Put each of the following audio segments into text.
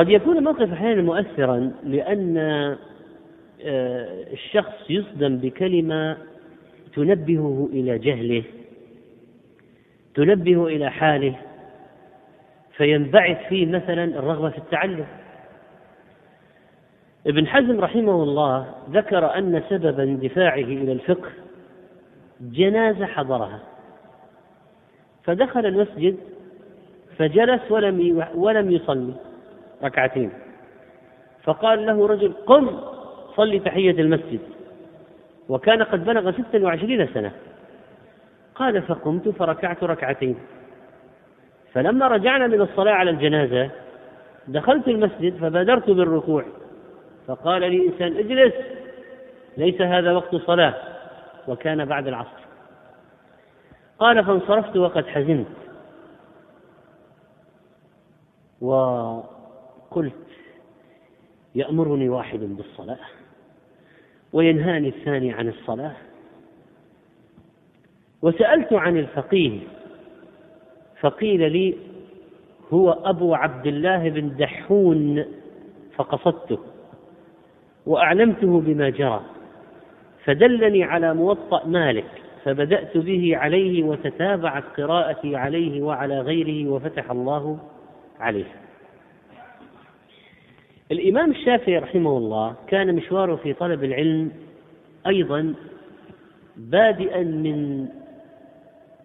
قد يكون الموقف أحيانا مؤثرا لأن آه، الشخص يصدم بكلمة تنبهه إلى جهله تنبه إلى حاله فينبعث فيه مثلا الرغبة في التعلم. ابن حزم رحمه الله ذكر أن سبب اندفاعه إلى الفقه جنازة حضرها. فدخل المسجد فجلس ولم ولم يصلي. ركعتين. فقال له رجل قم صلي تحية المسجد. وكان قد بلغ ستا وعشرين سنة. قال فقمت فركعت ركعتين. فلما رجعنا من الصلاة على الجنازة دخلت المسجد فبادرت بالركوع. فقال لي إنسان اجلس ليس هذا وقت صلاة. وكان بعد العصر. قال فانصرفت وقد حزنت. وقلت يأمرني واحد بالصلاة وينهاني الثاني عن الصلاة وسألت عن الفقيه فقيل لي هو أبو عبد الله بن دحون فقصدته وأعلمته بما جرى فدلني على موطأ مالك فبدأت به عليه وتتابعت قراءتي عليه وعلى غيره وفتح الله عليه. الإمام الشافعي رحمه الله كان مشواره في طلب العلم أيضا بادئا من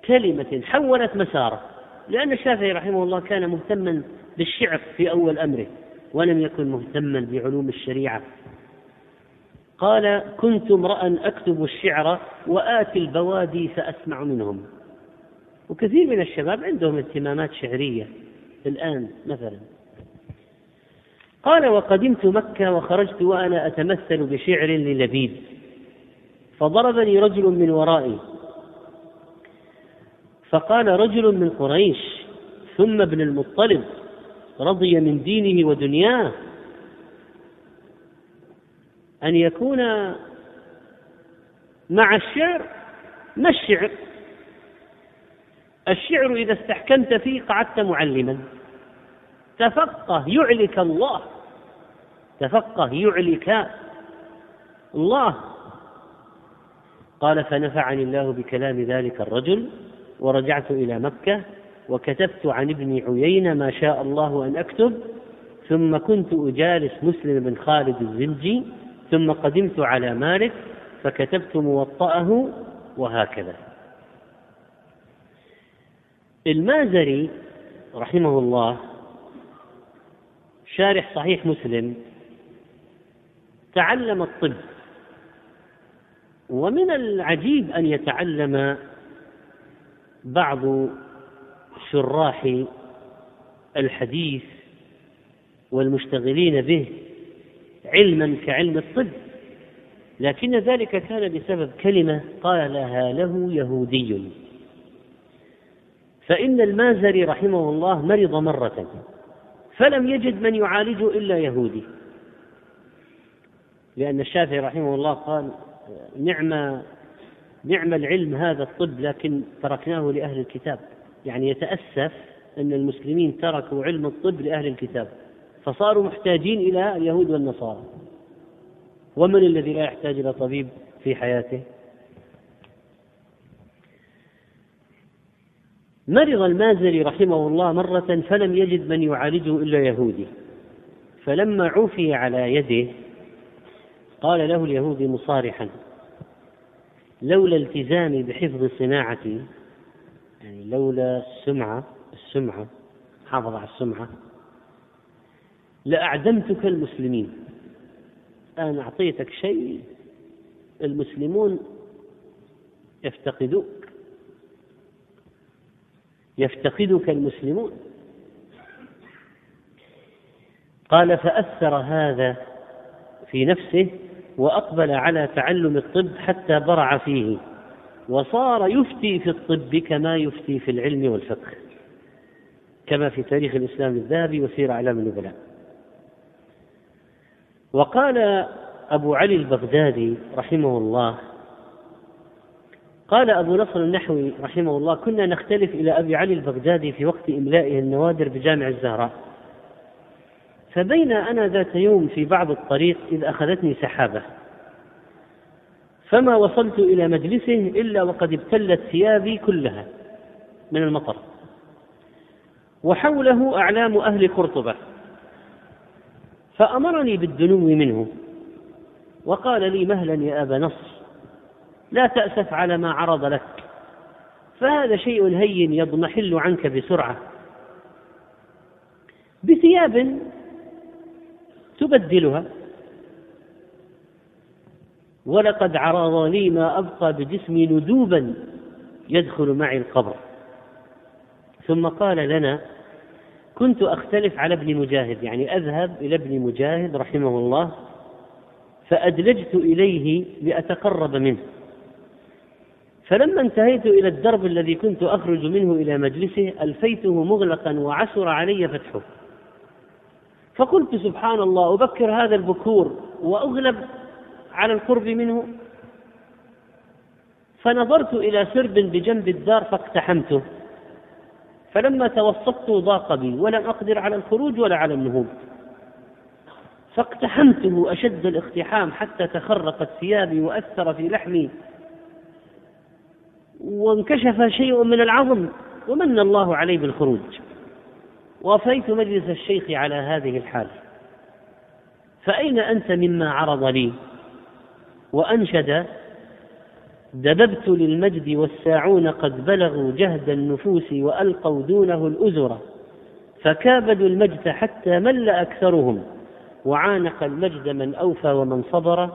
كلمة حولت مساره لأن الشافعي رحمه الله كان مهتما بالشعر في أول أمره ولم يكن مهتما بعلوم الشريعة. قال كنت امرأ أكتب الشعر وآتي البوادي فأسمع منهم. وكثير من الشباب عندهم اهتمامات شعرية. الآن مثلا قال وقدمت مكة وخرجت وأنا أتمثل بشعر للبيد فضربني رجل من ورائي. فقال رجل من قريش ثم ابن المطلب رضي من دينه ودنياه أن يكون مع الشعر ما الشعر؟ الشعر إذا استحكمت فيه قعدت معلما. تفقه يعلك الله. تفقه يعلك الله. قال فنفعني الله بكلام ذلك الرجل ورجعت إلى مكة وكتبت عن ابن عيينة ما شاء الله أن أكتب ثم كنت أجالس مسلم بن خالد الزنجي ثم قدمت على مالك فكتبت موطأه وهكذا. المازري رحمه الله شارح صحيح مسلم تعلم الطب. ومن العجيب أن يتعلم بعض شراح الحديث والمشتغلين به علما كعلم الطب. لكن ذلك كان بسبب كلمة قالها له يهودي. فإن المازري رحمه الله مرض مرة. فلم يجد من يعالجه إلا يهودي. لأن الشافعي رحمه الله قال نعم نعم العلم هذا الطب لكن تركناه لأهل الكتاب. يعني يتأسف أن المسلمين تركوا علم الطب لأهل الكتاب فصاروا محتاجين إلى اليهود والنصارى. ومن الذي لا يحتاج إلى طبيب في حياته؟ مرض المازري رحمه الله مرة فلم يجد من يعالجه إلا يهودي فلما عوفي على يده قال له اليهودي مصارحا. لولا التزامي بحفظ صناعتي يعني لولا السمعة السمعة حافظ على السمعة لأعدمتك المسلمين. أنا أعطيتك شيء المسلمون يفتقدوك. يفتقدك المسلمون. قال فأثر هذا في نفسه وأقبل على تعلم الطب حتى برع فيه وصار يفتي في الطب كما يفتي في العلم والفقه كما في تاريخ الإسلام الذهبي وسير أعلام النبلاء. وقال أبو علي البغدادي رحمه الله قال أبو نصر النحوي رحمه الله كنا نختلف إلى أبي علي البغدادي في وقت إملائه النوادر بجامع الزهراء. فبين أنا ذات يوم في بعض الطريق إذ أخذتني سحابة. فما وصلت إلى مجلسه إلا وقد ابتلت ثيابي كلها من المطر. وحوله أعلام أهل قرطبة. فأمرني بالدنو منه. وقال لي مهلا يا أبا نصر لا تأسف على ما عرض لك. فهذا شيء هين يضمحل عنك بسرعة. بثياب تبدلها. ولقد عرض لي ما أبقى بجسمي ندوبا يدخل معي القبر. ثم قال لنا كنت أختلف على ابن مجاهد يعني أذهب إلى ابن مجاهد رحمه الله فأدلجت إليه لأتقرب منه. فلما انتهيت إلى الدرب الذي كنت أخرج منه إلى مجلسه ألفيته مغلقا وعسر علي فتحه. فقلت سبحان الله أبكر هذا البكور وأغلب على القرب منه. فنظرت إلى سرب بجنب الدار فاقتحمته. فلما توسطت ضاق بي ولم أقدر على الخروج ولا على النهوض. فاقتحمته أشد الاقتحام حتى تخرقت ثيابي وأثر في لحمي. وانكشف شيء من العظم ومن الله علي بالخروج. وافيت مجلس الشيخ على هذه الحال. فأين أنت مما عرض لي؟ وأنشد دببت للمجد والساعون قد بلغوا جهد النفوس وألقوا دونه الأزر فكابدوا المجد حتى مل أكثرهم وعانق المجد من أوفى ومن صبر.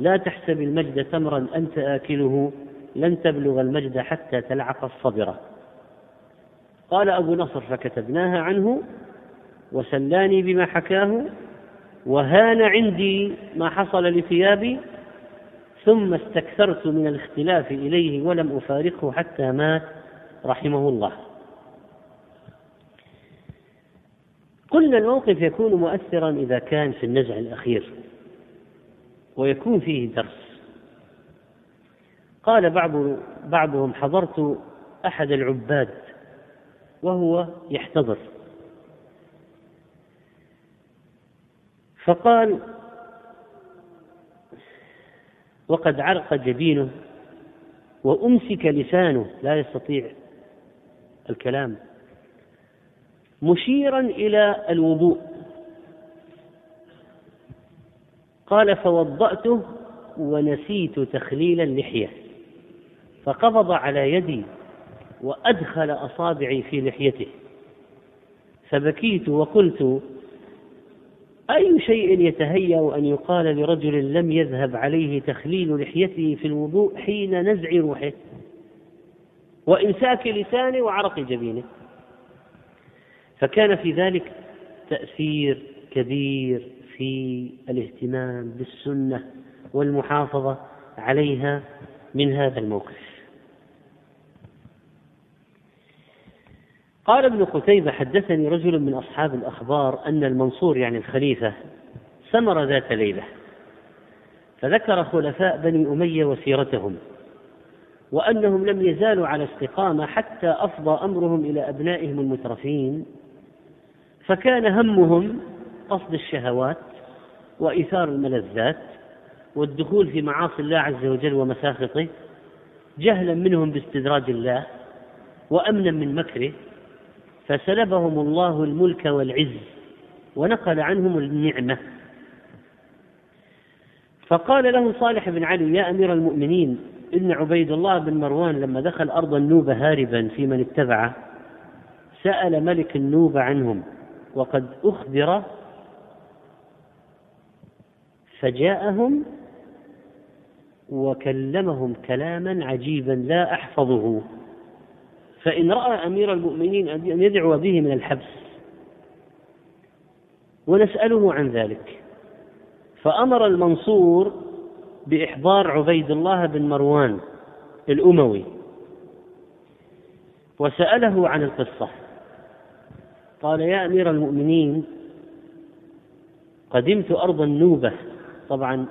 لا تحسب المجد تمرا أنت آكله لن تبلغ المجد حتى تلعق الصبرة قال أبو نصر فكتبناها عنه وسلاني بما حكاه وهان عندي ما حصل لثيابي ثم استكثرت من الاختلاف إليه ولم أفارقه حتى مات رحمه الله. قلنا الموقف يكون مؤثرا إذا كان في النزع الأخير ويكون فيه درس. قال بعض بعضهم حضرت أحد العباد وهو يحتضر. فقال وقد عرق جبينه وأمسك لسانه لا يستطيع الكلام مشيرا إلى الوضوء. قال فوضأته ونسيت تخليل اللحية فقبض على يدي وأدخل أصابعي في لحيته. فبكيت وقلت أي شيء يتهيأ أن يقال لرجل لم يذهب عليه تخليل لحيته في الوضوء حين نزع روحه؟ وإمساك لسانه وعرق جبينه. فكان في ذلك تأثير كبير في الاهتمام بالسنة والمحافظة عليها من هذا الموقف. قال ابن قتيبة حدثني رجل من أصحاب الأخبار أن المنصور يعني الخليفة سمر ذات ليلة فذكر خلفاء بني أمية وسيرتهم وأنهم لم يزالوا على استقامة حتى أفضى أمرهم إلى أبنائهم المترفين فكان همهم قصد الشهوات وإيثار الملذات والدخول في معاصي الله عز وجل ومساخطه جهلا منهم باستدراج الله وأمنا من مكره فسلبهم الله الملك والعز ونقل عنهم النعمة. فقال له صالح بن علي يا أمير المؤمنين إن عبيد الله بن مروان لما دخل أرض النوبة هاربا في من اتبعه سأل ملك النوبة عنهم وقد أخبر فجاءهم وكلمهم كلاما عجيبا لا أحفظه. فإن رأى أمير المؤمنين أن يدعو به من الحبس ونسأله عن ذلك. فأمر المنصور بإحضار عبيد الله بن مروان الأموي وسأله عن القصة. قال يا أمير المؤمنين قدمت أرض النوبة. طبعا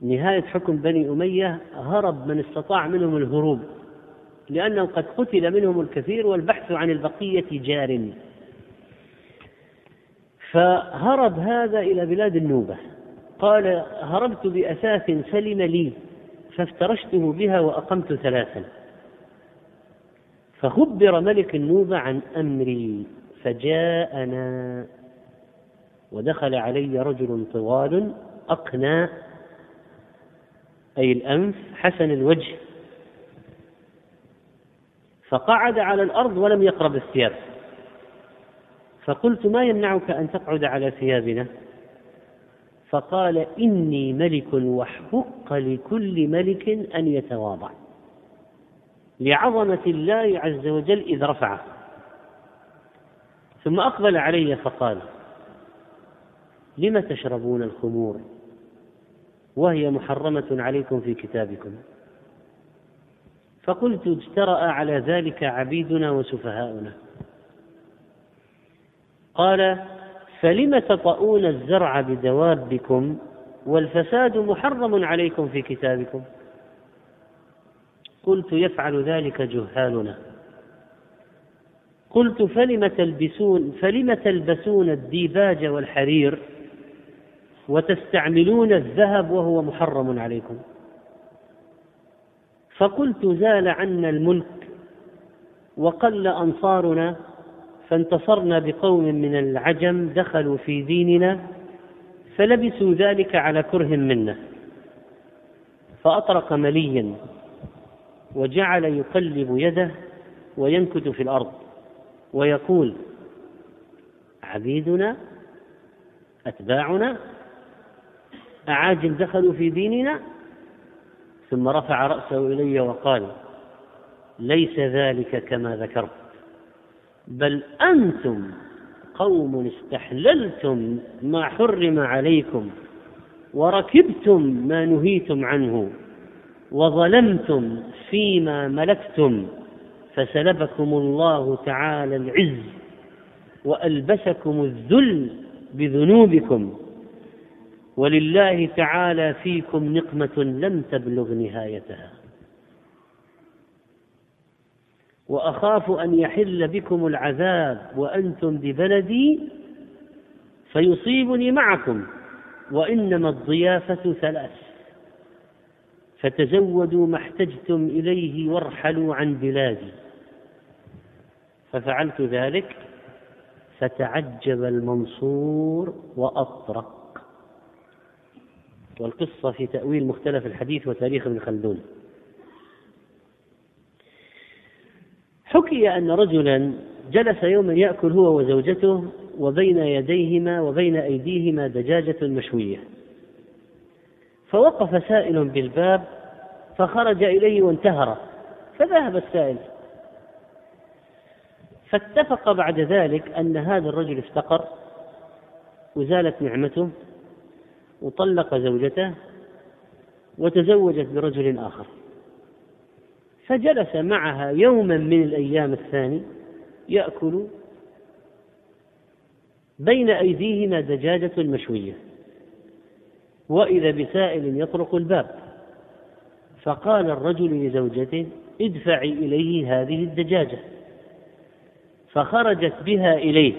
نهاية حكم بني أمية هرب من استطاع منهم الهروب. لأنه قد قتل منهم الكثير والبحث عن البقية جار. فهرب هذا إلى بلاد النوبة. قال هربت بأثاث سلم لي فافترشته بها وأقمت ثلاثا. فخبر ملك النوبة عن أمري فجاءنا. ودخل علي رجل طوال أقنى أي الأنف حسن الوجه فقعد على الأرض ولم يقرب الثياب. فقلت ما يمنعك أن تقعد على ثيابنا؟ فقال إني ملك وحق لكل ملك أن يتواضع. لعظمة الله عز وجل إذ رفعه. ثم أقبل علي فقال لم تشربون الخمور وهي محرمة عليكم في كتابكم؟ فقلت اجترأ على ذلك عبيدنا وسفهاؤنا. قال فلم تطؤون الزرع بدوابكم والفساد محرم عليكم في كتابكم؟ قلت يفعل ذلك جهالنا. قلت فلم تلبسون فلم تلبسون الديباج والحرير وتستعملون الذهب وهو محرم عليكم؟ فقلت زال عنا الملك وقل أنصارنا فانتصرنا بقوم من العجم دخلوا في ديننا فلبسوا ذلك على كره منا فأطرق مليا وجعل يقلب يده وينكت في الأرض ويقول عبيدنا أتباعنا أعاجم دخلوا في ديننا ثم رفع رأسه إلي وقال ليس ذلك كما ذكرت بل أنتم قوم استحللتم ما حرم عليكم وركبتم ما نهيتم عنه وظلمتم فيما ملكتم فسلبكم الله تعالى العز وألبسكم الذل بذنوبكم ولله تعالى فيكم نقمة لم تبلغ نهايتها. وأخاف أن يحل بكم العذاب وأنتم ببلدي فيصيبني معكم وإنما الضيافة ثلاث. فتزودوا ما احتجتم إليه وارحلوا عن بلادي. ففعلت ذلك فتعجب المنصور وأطرق. والقصة في تأويل مختلف الحديث وتاريخ ابن خلدون. حكي أن رجلا جلس يوما يأكل هو وزوجته وبين يديهما وبين أيديهما دجاجة مشوية. فوقف سائل بالباب فخرج إليه وانتهر فذهب السائل. فاتفق بعد ذلك أن هذا الرجل افتقر وزالت نعمته. وطلق زوجته وتزوجت برجل آخر. فجلس معها يوما من الأيام الثاني يأكل بين أيديهما دجاجة مشوية وإذا بسائل يطرق الباب. فقال الرجل لزوجته ادفعي إليه هذه الدجاجة. فخرجت بها إليه.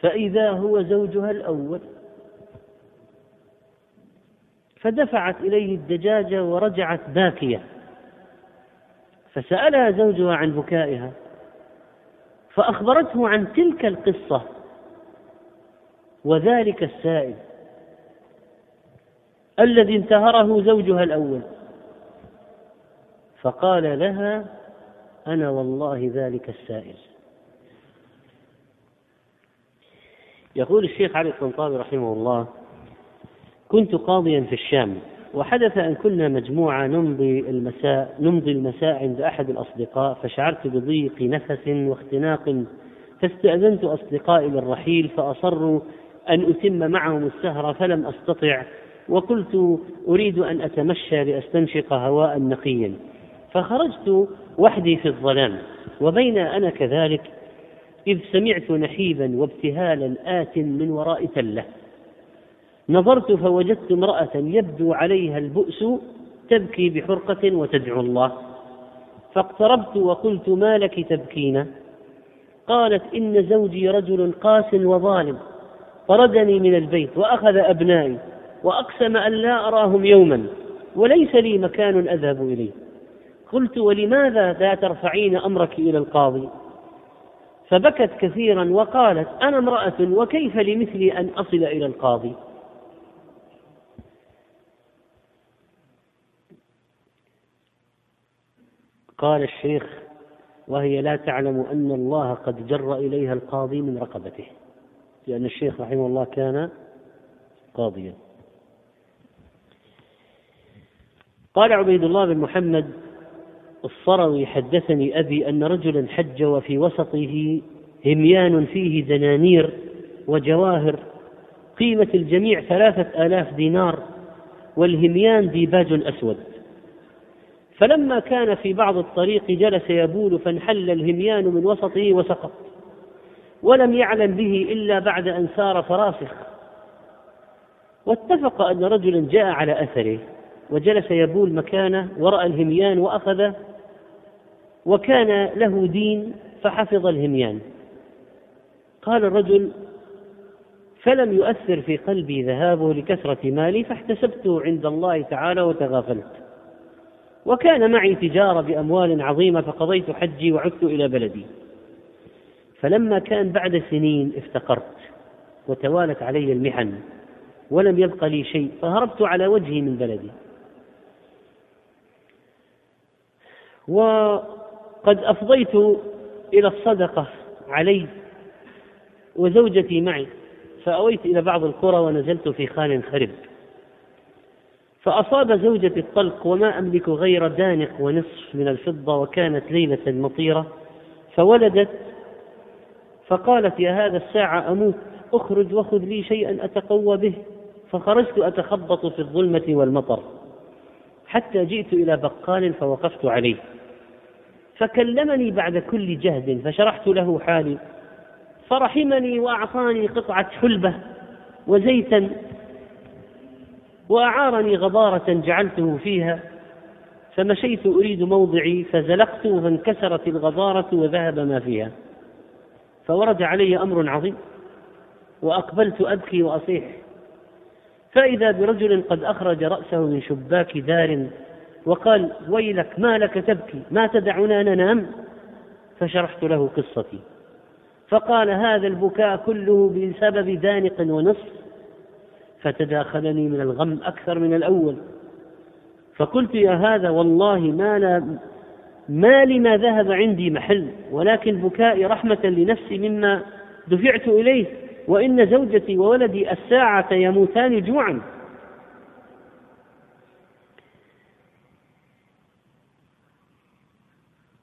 فإذا هو زوجها الأول فدفعت إليه الدجاجة ورجعت باكية. فسألها زوجها عن بكائها فأخبرته عن تلك القصة وذلك السائل الذي انتهره زوجها الأول. فقال لها أنا والله ذلك السائل. يقول الشيخ علي الطنطاوي رحمه الله كنت قاضيا في الشام وحدث أن كنا مجموعة نمضي المساء نمضي المساء عند أحد الأصدقاء فشعرت بضيق نفس واختناق. فاستأذنت أصدقائي للرحيل فأصروا أن أتم معهم السهرة فلم أستطع وقلت أريد أن أتمشى لأستنشق هواء نقيا. فخرجت وحدي في الظلام وبين أنا كذلك إذ سمعت نحيبا وابتهالا آت من وراء تلة. نظرت فوجدت امرأة يبدو عليها البؤس تبكي بحرقة وتدعو الله. فاقتربت وقلت ما لك تبكين؟ قالت إن زوجي رجل قاس وظالم طردني من البيت وأخذ أبنائي وأقسم أن لا أراهم يوما وليس لي مكان أذهب إليه. قلت ولماذا لا ترفعين أمرك إلى القاضي؟ فبكت كثيرا وقالت أنا امرأة وكيف لمثلي أن أصل إلى القاضي؟ قال الشيخ وهي لا تعلم أن الله قد جر إليها القاضي من رقبته. لأن الشيخ رحمه الله كان قاضيا. قال عبيد الله بن محمد الصروي حدثني أبي أن رجلا حج وفي وسطه هميان فيه دنانير وجواهر قيمة الجميع ثلاثة آلاف دينار والهميان ديباج أسود. فلما كان في بعض الطريق جلس يبول فانحل الهميان من وسطه وسقط ولم يعلم به إلا بعد أن سار فراسخ. واتفق أن رجلا جاء على أثره وجلس يبول مكانه ورأى الهميان وأخذ وكان له دين فحفظ الهميان. قال الرجل فلم يؤثر في قلبي ذهابه لكثرة مالي فاحتسبته عند الله تعالى وتغافلت. وكان معي تجارة بأموال عظيمة فقضيت حجي وعدت إلى بلدي. فلما كان بعد سنين افتقرت وتوالت علي المحن ولم يبق لي شيء فهربت على وجهي من بلدي. وقد أفضيت إلى الصدقة علي وزوجتي معي فأويت إلى بعض القرى ونزلت في خان خرب. فأصاب زوجتي الطلق وما أملك غير دانق ونصف من الفضة وكانت ليلة مطيرة فولدت فقالت يا هذا الساعة أموت أخرج وخذ لي شيئا أتقوى به فخرجت أتخبط في الظلمة والمطر حتى جئت إلى بقال فوقفت عليه فكلمني بعد كل جهد فشرحت له حالي فرحمني وأعطاني قطعة حلبة وزيتا وأعارني غبارة جعلته فيها فمشيت أريد موضعي فزلقت فانكسرت الغبارة وذهب ما فيها. فورد علي أمر عظيم وأقبلت أبكي وأصيح. فإذا برجل قد أخرج رأسه من شباك دار وقال ويلك ما لك تبكي ما تدعنا ننام؟ فشرحت له قصتي. فقال هذا البكاء كله بسبب دانق ونصف فتداخلني من الغم أكثر من الأول. فقلت يا هذا والله ما لا ما لما ذهب عندي محل ولكن بكائي رحمة لنفسي مما دفعت إليه وإن زوجتي وولدي الساعة يموتان جوعا.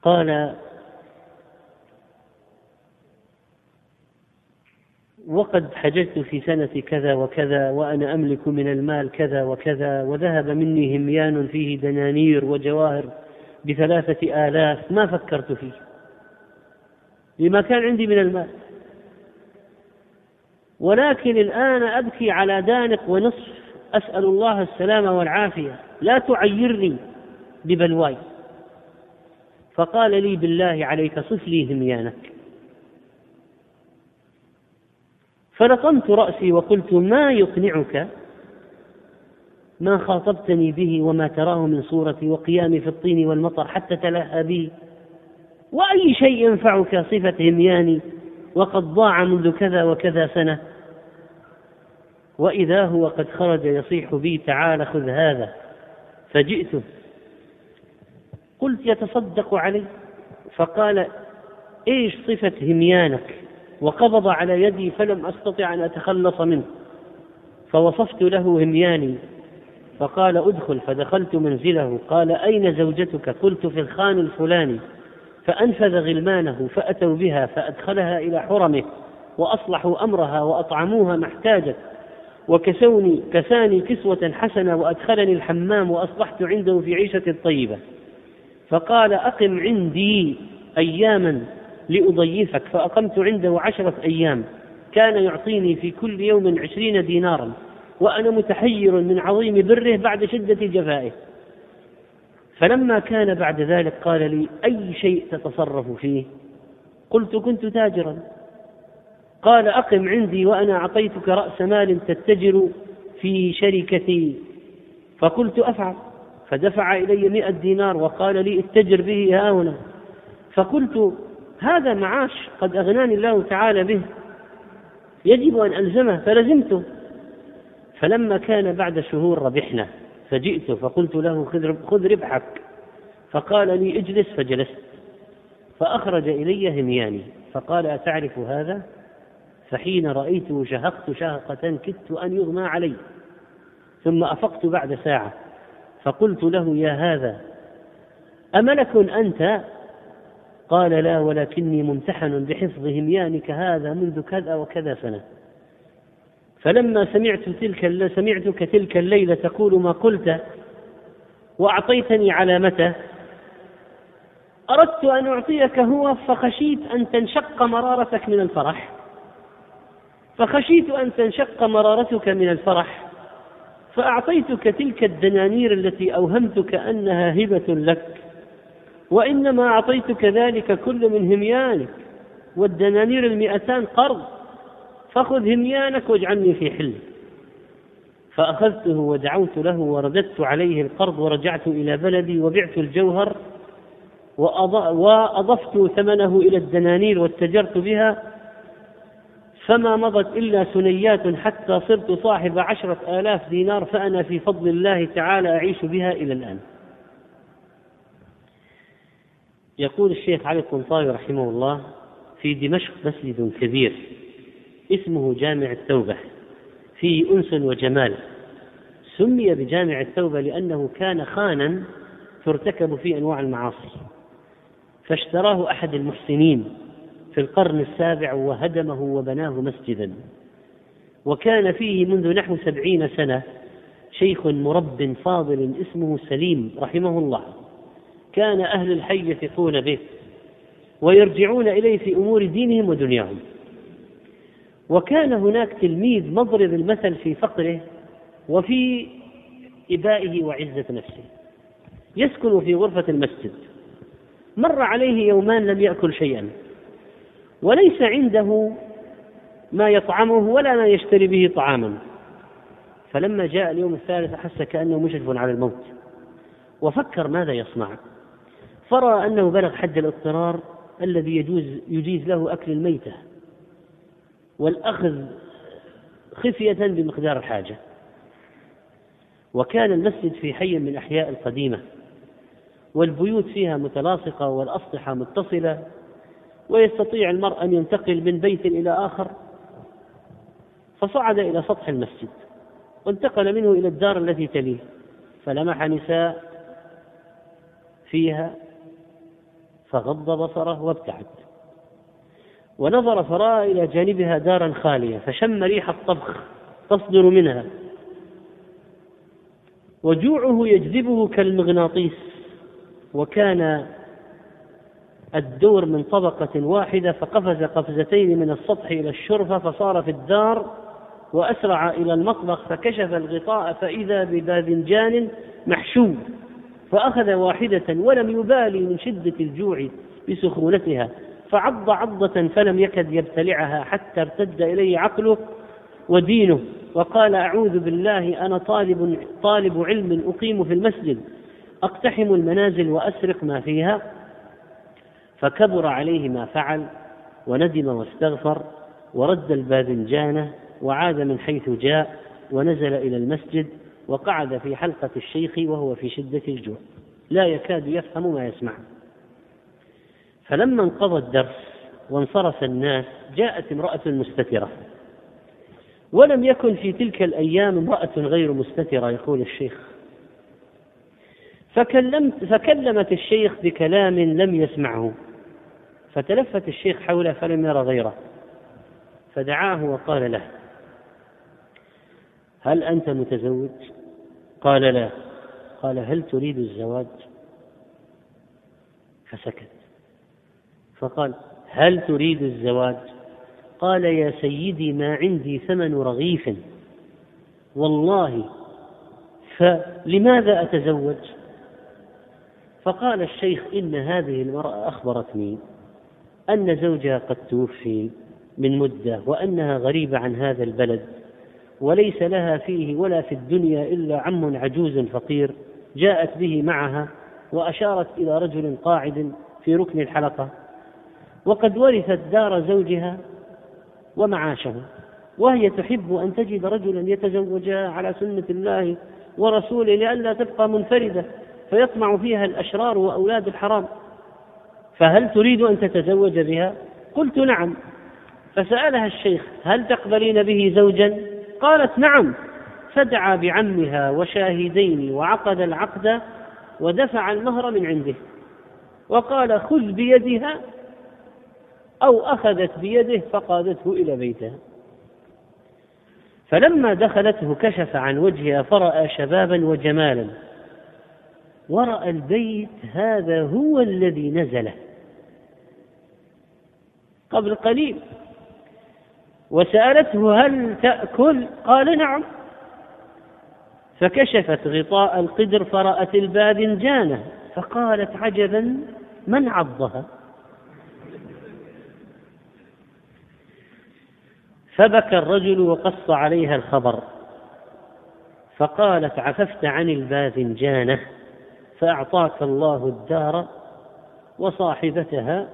قال وقد حججت في سنة كذا وكذا وأنا أملك من المال كذا وكذا وذهب مني هميان فيه دنانير وجواهر بثلاثة آلاف ما فكرت فيه. لما كان عندي من المال. ولكن الآن أبكي على دانق ونصف. أسأل الله السلامة والعافية. لا تعيرني ببلواي. فقال لي بالله عليك صف لي هميانك. فلطمت رأسي وقلت ما يقنعك ما خاطبتني به وما تراه من صورتي وقيامي في الطين والمطر حتى تلهى بي وأي شيء ينفعك صفة همياني؟ وقد ضاع منذ كذا وكذا سنة. وإذا هو قد خرج يصيح بي تعال خذ هذا. فجئته قلت يتصدق علي. فقال إيش صفة هميانك؟ وقبض على يدي فلم أستطع أن أتخلص منه. فوصفت له همياني فقال ادخل فدخلت منزله. قال أين زوجتك؟ قلت في الخان الفلاني. فأنفذ غلمانه فأتوا بها فأدخلها إلى حرمه وأصلحوا أمرها وأطعموها ما احتاجت. وكسوني كساني كسوة حسنة وأدخلني الحمام وأصبحت عنده في عيشة طيبة. فقال أقم عندي أياما لأضيفك فأقمت عنده عشرة أيام. كان يعطيني في كل يوم عشرين دينارا وأنا متحير من عظيم بره بعد شدة جفائه. فلما كان بعد ذلك قال لي أي شيء تتصرف فيه؟ قلت كنت تاجرا. قال أقم عندي وأنا أعطيتك رأس مال تتجر في شركتي. فقلت أفعل. فدفع إلي مئة دينار وقال لي اتجر به ها هنا. فقلت هذا معاش قد أغناني الله تعالى به. يجب أن ألزمه فلزمته. فلما كان بعد شهور ربحنا فجئت فقلت له خذ ربحك. فقال لي اجلس فجلست. فأخرج إلي همياني. فقال أتعرف هذا؟ فحين رأيته شهقت شهقة كدت أن يغمى علي. ثم أفقت بعد ساعة. فقلت له يا هذا أملك أنت قال لا ولكني ممتحن بحفظ هميانك هذا منذ كذا وكذا سنة. فلما سمعت تلك سمعتك تلك الليلة تقول ما قلت وأعطيتني علامته أردت أن أعطيك هو فخشيت أن تنشق مرارتك من الفرح. فخشيت أن تنشق مرارتك من الفرح. فأعطيتك تلك الدنانير التي أوهمتك أنها هبة لك. وإنما أعطيتك ذلك كل من هميانك والدنانير المئتان قرض. فخذ هميانك واجعلني في حل فأخذته ودعوت له ورددت عليه القرض ورجعت إلى بلدي وبعت الجوهر وأضفت ثمنه إلى الدنانير واتجرت بها. فما مضت إلا سنيات حتى صرت صاحب عشرة آلاف دينار فأنا في فضل الله تعالى أعيش بها إلى الآن. يقول الشيخ علي الطنطاوي رحمه الله في دمشق مسجد كبير اسمه جامع التوبة فيه أنس وجمال. سمي بجامع التوبة لأنه كان خانا ترتكب فيه أنواع المعاصي. فاشتراه أحد المحسنين في القرن السابع وهدمه وبناه مسجدا. وكان فيه منذ نحو سبعين سنة شيخ مرب فاضل اسمه سليم رحمه الله. كان أهل الحي يثقون به ويرجعون إليه في أمور دينهم ودنياهم. وكان هناك تلميذ مضرب المثل في فقره وفي إبائه وعزة نفسه يسكن في غرفة المسجد. مر عليه يومان لم يأكل شيئا وليس عنده ما يطعمه ولا ما يشتري به طعاما. فلما جاء اليوم الثالث أحس كأنه مشرف على الموت. وفكر ماذا يصنع. فرأى أنه بلغ حد الاضطرار الذي يجوز يجيز له أكل الميتة والأخذ خفية بمقدار الحاجة. وكان المسجد في حي من أحياء القديمة والبيوت فيها متلاصقة والأسطحة متصلة ويستطيع المرء أن ينتقل من بيت إلى آخر. فصعد إلى سطح المسجد وانتقل منه إلى الدار التي تليه فلمح نساء فيها فغض بصره وابتعد. ونظر فرأى إلى جانبها دارا خالية فشم ريح الطبخ تصدر منها. وجوعه يجذبه كالمغناطيس وكان الدور من طبقة واحدة فقفز قفزتين من السطح إلى الشرفة فصار في الدار وأسرع إلى المطبخ فكشف الغطاء فإذا بباذنجان محشو فأخذ واحدة ولم يبالي من شدة الجوع بسخونتها فعض عضة فلم يكد يبتلعها حتى ارتد إليه عقله ودينه وقال أعوذ بالله أنا طالب طالب علم أقيم في المسجد أقتحم المنازل وأسرق ما فيها؟ فكبر عليه ما فعل وندم واستغفر ورد الباذنجانة وعاد من حيث جاء ونزل إلى المسجد وقعد في حلقة الشيخ وهو في شدة الجوع. لا يكاد يفهم ما يسمع. فلما انقضى الدرس وانصرف الناس جاءت امرأة مستترة. ولم يكن في تلك الأيام امرأة غير مستترة يقول الشيخ. فكلمت فكلمت الشيخ بكلام لم يسمعه. فتلفت الشيخ حوله فلم ير غيره. فدعاه وقال له هل أنت متزوج؟ قال لا قال هل تريد الزواج؟ فسكت فقال هل تريد الزواج؟ قال يا سيدي ما عندي ثمن رغيف والله فلماذا أتزوج؟ فقال الشيخ إن هذه المرأة أخبرتني أن زوجها قد توفي من مدة وأنها غريبة عن هذا البلد وليس لها فيه ولا في الدنيا إلا عم عجوز فقير جاءت به معها وأشارت إلى رجل قاعد في ركن الحلقة وقد ورثت دار زوجها ومعاشه وهي تحب أن تجد رجلا يتزوجها على سنة الله ورسوله لئلا تبقى منفردة فيطمع فيها الأشرار وأولاد الحرام فهل تريد أن تتزوج بها؟ قلت نعم فسألها الشيخ هل تقبلين به زوجا؟ قالت نعم فدعا بعمها وشاهدين وعقد العقد ودفع المهر من عنده. وقال خذ بيدها أو أخذت بيده فقادته إلى بيتها. فلما دخلته كشف عن وجهها فرأى شبابا وجمالا. ورأى البيت هذا هو الذي نزله. قبل قليل وسألته هل تأكل؟ قال نعم. فكشفت غطاء القدر فرأت الباذنجانة فقالت عجبا من عضها؟ فبكى الرجل وقص عليها الخبر فقالت عففت عن الباذنجانة فأعطاك الله الدار وصاحبتها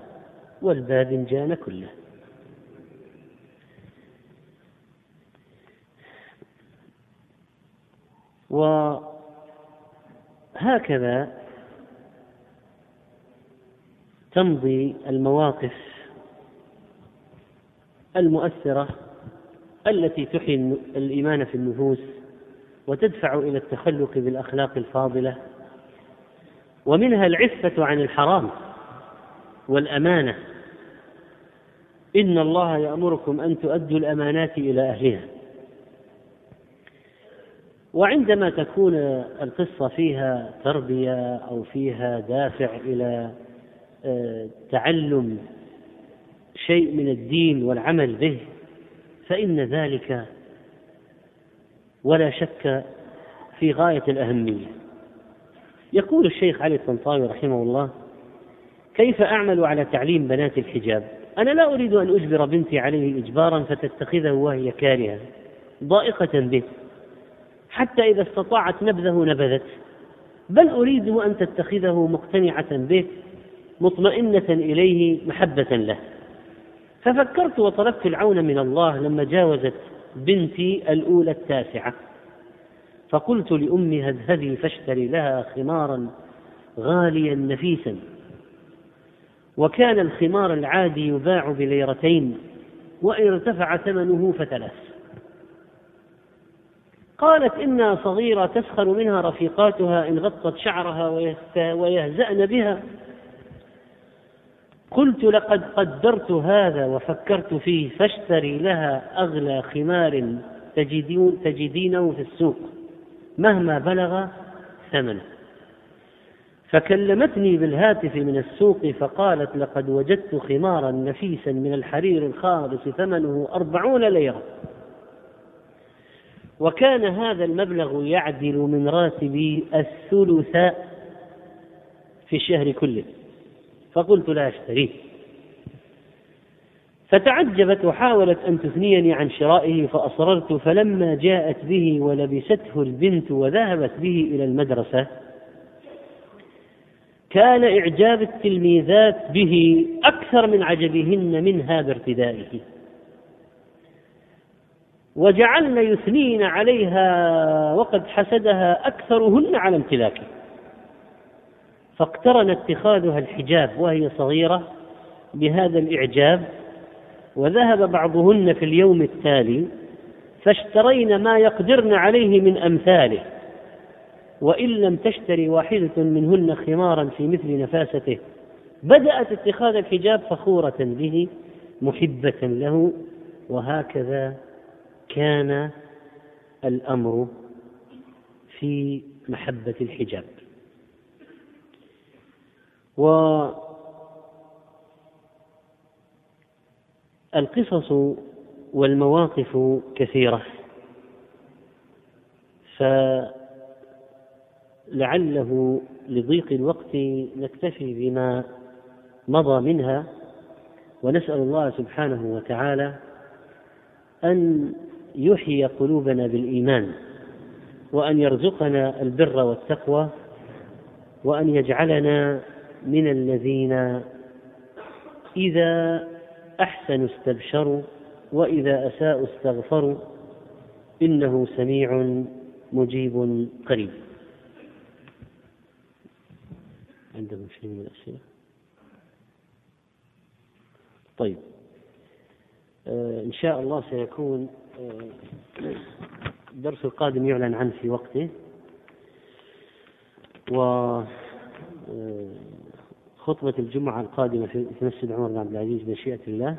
والباذنجان كله. وهكذا تمضي المواقف المؤثرة التي تحيي الإيمان في النفوس وتدفع إلى التخلق بالأخلاق الفاضلة ومنها العفة عن الحرام والأمانة. إن الله يأمركم أن تؤدوا الأمانات إلى أهلها. وعندما تكون القصة فيها تربية أو فيها دافع إلى آه، تعلم شيء من الدين والعمل به فإن ذلك ولا شك في غاية الأهمية. يقول الشيخ علي الطنطاوي رحمه الله كيف أعمل على تعليم بنات الحجاب؟ أنا لا أريد أن أجبر بنتي عليه إجبارا فتتخذه وهي كارهة ضائقة به. حتى إذا استطاعت نبذه نبذت. بل أريد أن تتخذه مقتنعة به مطمئنة إليه محبة له. ففكرت وطلبت العون من الله لما جاوزت بنتي الأولى التاسعة. فقلت لأمي اذهبي فاشتري لها خمارا غاليا نفيسا. وكان الخمار العادي يباع بليرتين وإن ارتفع ثمنه فثلاث. قالت إنها صغيرة تسخر منها رفيقاتها إن غطت شعرها ويهزأن بها. قلت لقد قدرت هذا وفكرت فيه فاشتري لها أغلى خمار تجدينه في السوق. مهما بلغ ثمنه. فكلمتني بالهاتف من السوق فقالت لقد وجدت خمارا نفيسا من الحرير الخالص ثمنه أربعون ليرة. وكان هذا المبلغ يعدل من راتبي الثلث في الشهر كله. فقلت لا أشتريه. فتعجبت وحاولت أن تثنيني عن شرائه فأصررت فلما جاءت به ولبسته البنت وذهبت به إلى المدرسة كان إعجاب التلميذات به أكثر من عجبهن منها بارتدائه. وجعلن يثنين عليها وقد حسدها أكثرهن على امتلاكه فاقترن اتخاذها الحجاب وهي صغيرة بهذا الإعجاب وذهب بعضهن في اليوم التالي فاشترين ما يقدرن عليه من أمثاله وإن لم تشتري واحدة منهن خمارا في مثل نفاسته. بدأت اتخاذ الحجاب فخورة به محبة له وهكذا كان الأمر في محبة الحجاب. والقصص والمواقف كثيرة. فلعله لضيق الوقت نكتفي بما مضى منها ونسأل الله سبحانه وتعالى أن يحيي قلوبنا بالإيمان وأن يرزقنا البر والتقوى وأن يجعلنا من الذين إذا أحسنوا استبشروا وإذا أساءوا استغفروا إنه سميع مجيب قريب. عندكم شيء من الأسئلة طيب. إن شاء الله سيكون آه الدرس القادم يعلن عنه في وقته. و آه خطبة الجمعة القادمة في مسجد عمر بن عبد العزيز بمشيئة الله.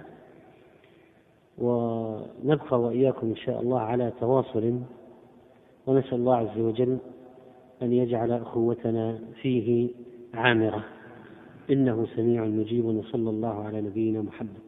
ونبقى وإياكم إن شاء الله على تواصل. ونسأل الله عز وجل أن يجعل أخوتنا فيه عامرة. إنه سميع مجيب. وصلى الله على نبينا محمد.